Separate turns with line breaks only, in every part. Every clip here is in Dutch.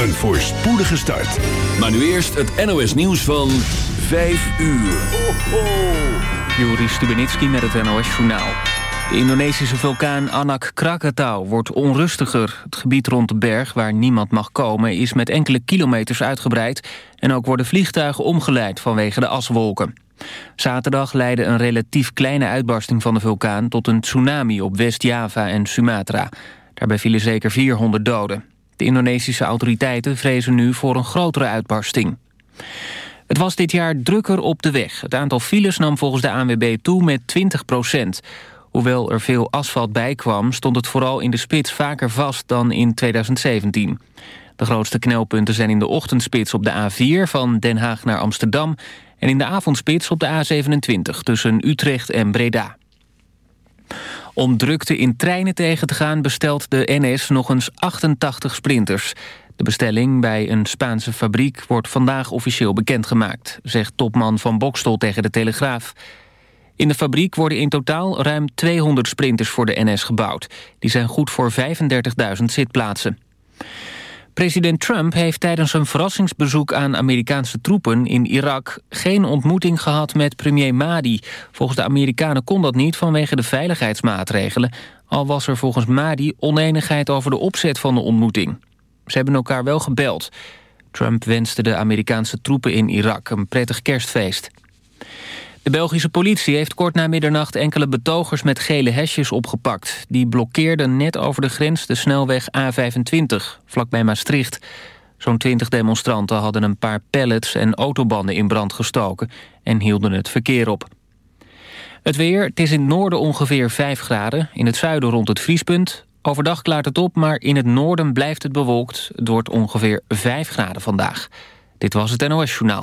Een voorspoedige start.
Maar nu eerst het NOS nieuws van 5 uur.
Juri Stubenitski met het NOS-journaal. De Indonesische vulkaan Anak Krakatau wordt onrustiger. Het gebied rond de berg, waar niemand mag komen... is met enkele kilometers uitgebreid... en ook worden vliegtuigen omgeleid vanwege de aswolken. Zaterdag leidde een relatief kleine uitbarsting van de vulkaan... tot een tsunami op West-Java en Sumatra. Daarbij vielen zeker 400 doden. De Indonesische autoriteiten vrezen nu voor een grotere uitbarsting. Het was dit jaar drukker op de weg. Het aantal files nam volgens de ANWB toe met 20 procent. Hoewel er veel asfalt bij kwam... stond het vooral in de spits vaker vast dan in 2017. De grootste knelpunten zijn in de ochtendspits op de A4... van Den Haag naar Amsterdam... en in de avondspits op de A27 tussen Utrecht en Breda. Om drukte in treinen tegen te gaan bestelt de NS nog eens 88 sprinters. De bestelling bij een Spaanse fabriek wordt vandaag officieel bekendgemaakt... zegt topman van Bokstel tegen de Telegraaf. In de fabriek worden in totaal ruim 200 sprinters voor de NS gebouwd. Die zijn goed voor 35.000 zitplaatsen. President Trump heeft tijdens een verrassingsbezoek aan Amerikaanse troepen in Irak geen ontmoeting gehad met premier Mahdi. Volgens de Amerikanen kon dat niet vanwege de veiligheidsmaatregelen, al was er volgens Mahdi oneenigheid over de opzet van de ontmoeting. Ze hebben elkaar wel gebeld. Trump wenste de Amerikaanse troepen in Irak een prettig kerstfeest. De Belgische politie heeft kort na middernacht enkele betogers met gele hesjes opgepakt. Die blokkeerden net over de grens de snelweg A25, vlakbij Maastricht. Zo'n 20 demonstranten hadden een paar pallets en autobanden in brand gestoken... en hielden het verkeer op. Het weer, het is in het noorden ongeveer 5 graden, in het zuiden rond het vriespunt. Overdag klaart het op, maar in het noorden blijft het bewolkt. Het wordt ongeveer 5 graden vandaag. Dit was het NOS Journaal.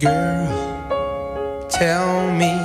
Girl, tell me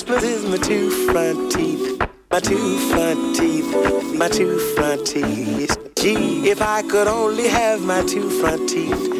Christmas is my two front teeth. My two front teeth. My two front teeth. Gee, if I could only have my two front teeth,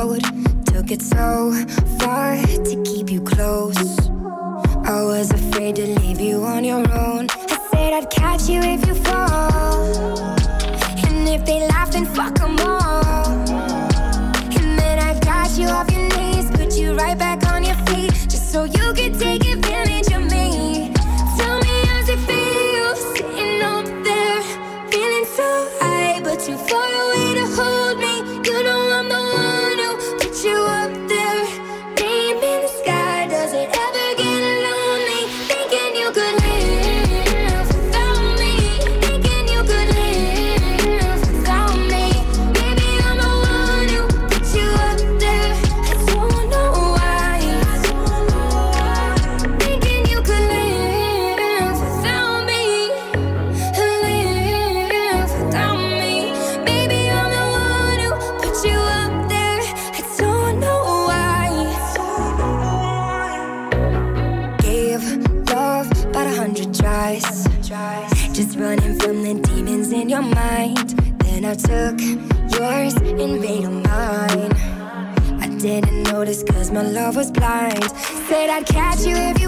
road. Took it so far to keep you close. I was afraid to leave you on your own. I said I'd catch you if you fall. Catch you if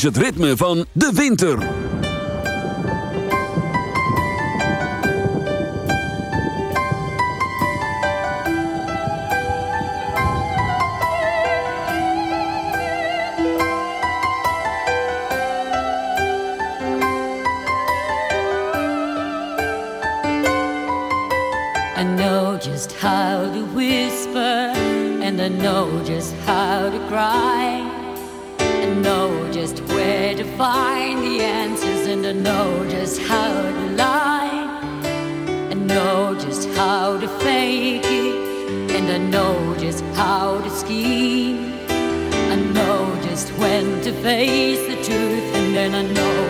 is het ritme van de winter.
I know just how to whisper just how cry to know just how to lie, and know just how to fake it, and I know just how to scheme. I know just when to face the truth, and then I know.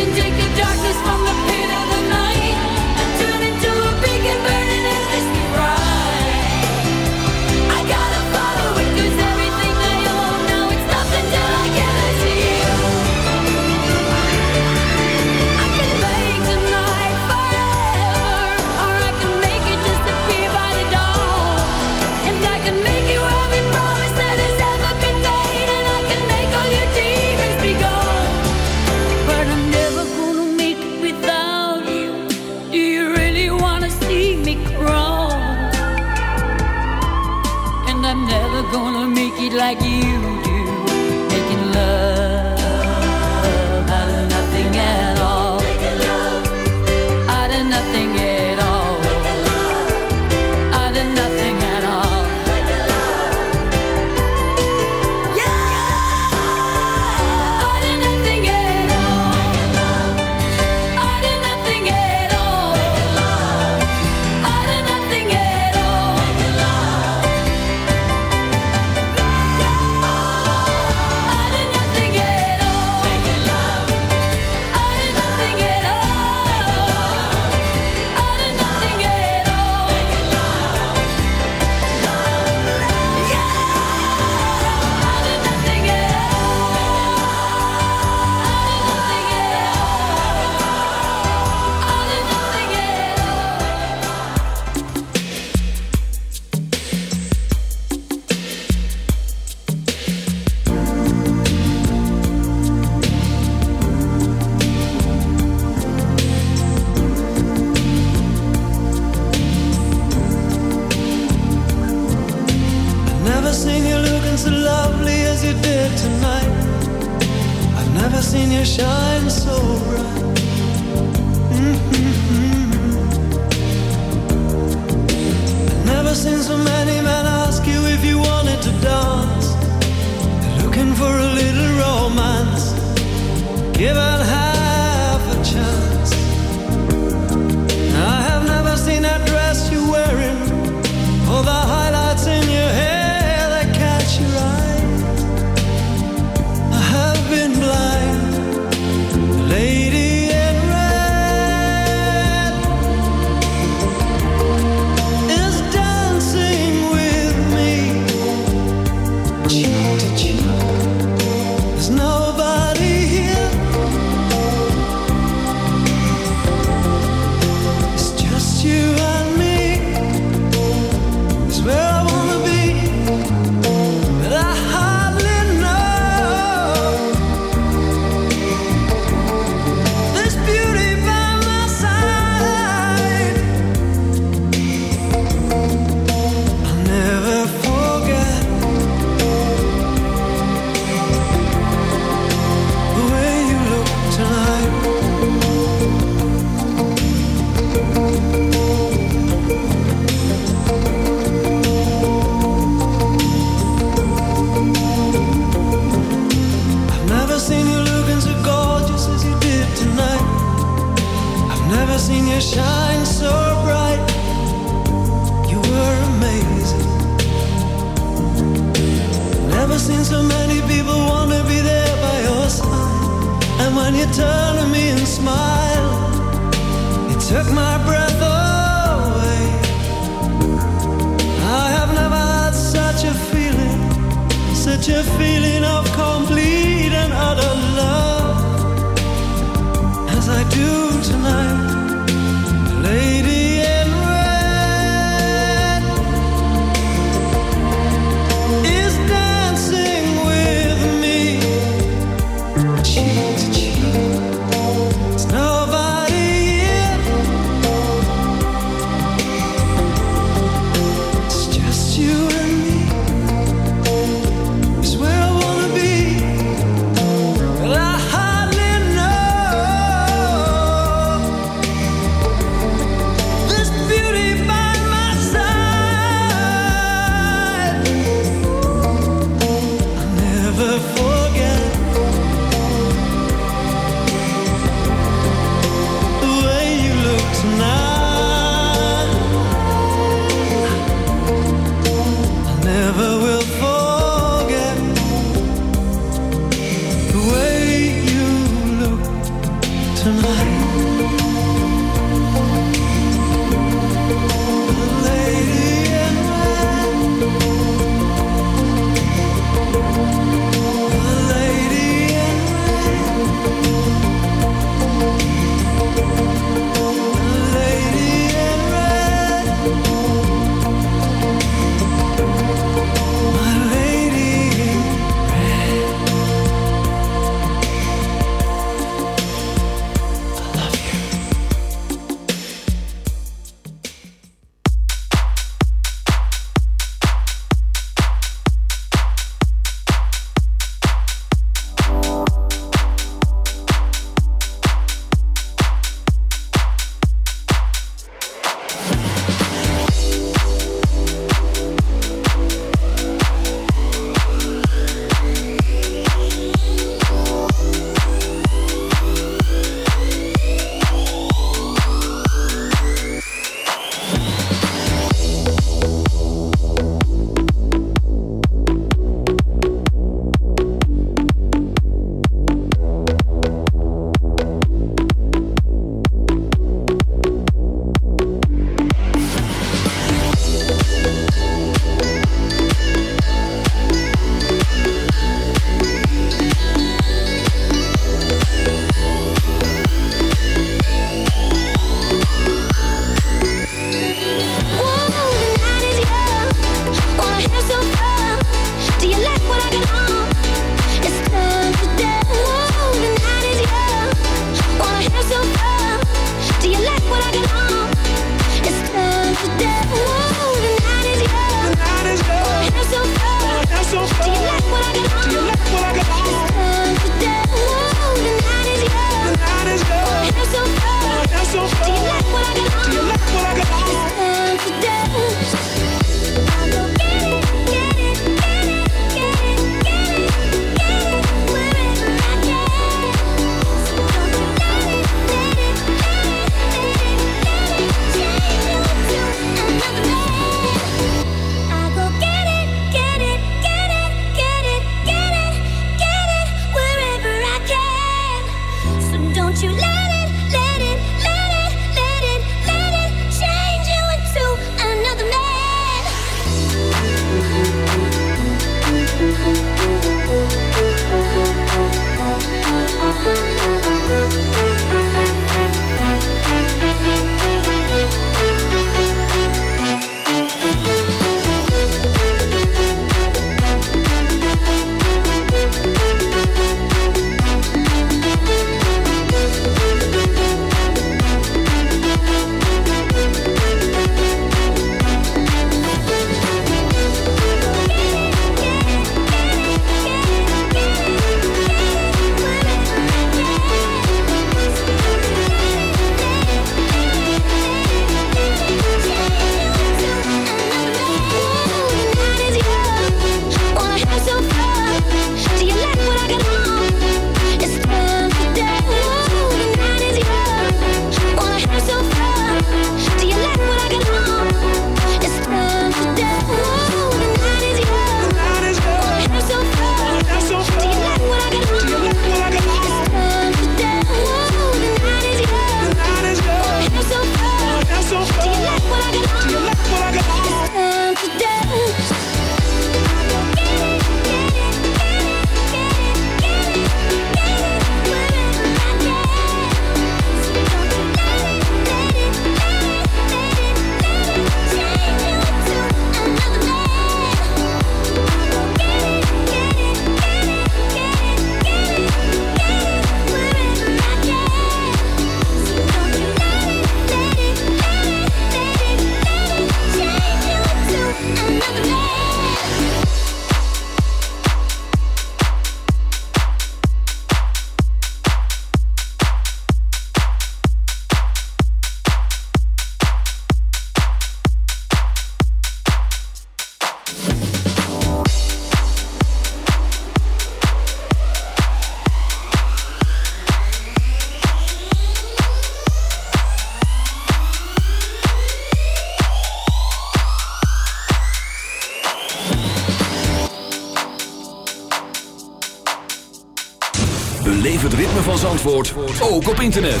Ook op internet.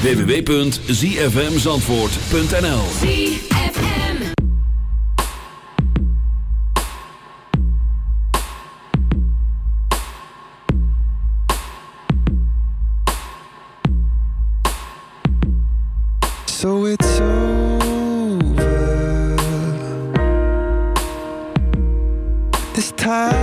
www.zfmzandvoort.nl
So it's over. This time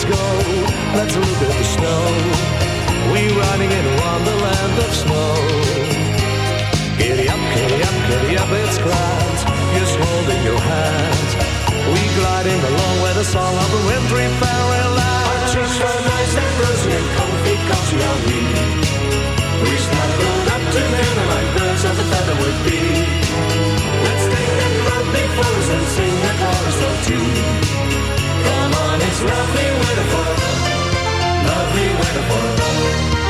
Let's go, let's look at the snow. We're riding in a wonderland of snow. Giddy up, giddy up, giddy up, it's grand. Just holding your hand, We gliding along with the song of
the
wintry fairyland.
Our cheeks are nice and rosy and comfy, cozy are we. We snuggled up together like birds of a feather would be. Let's and sing a chorus or two. Come on, it's lovely weather for, lovely weather for.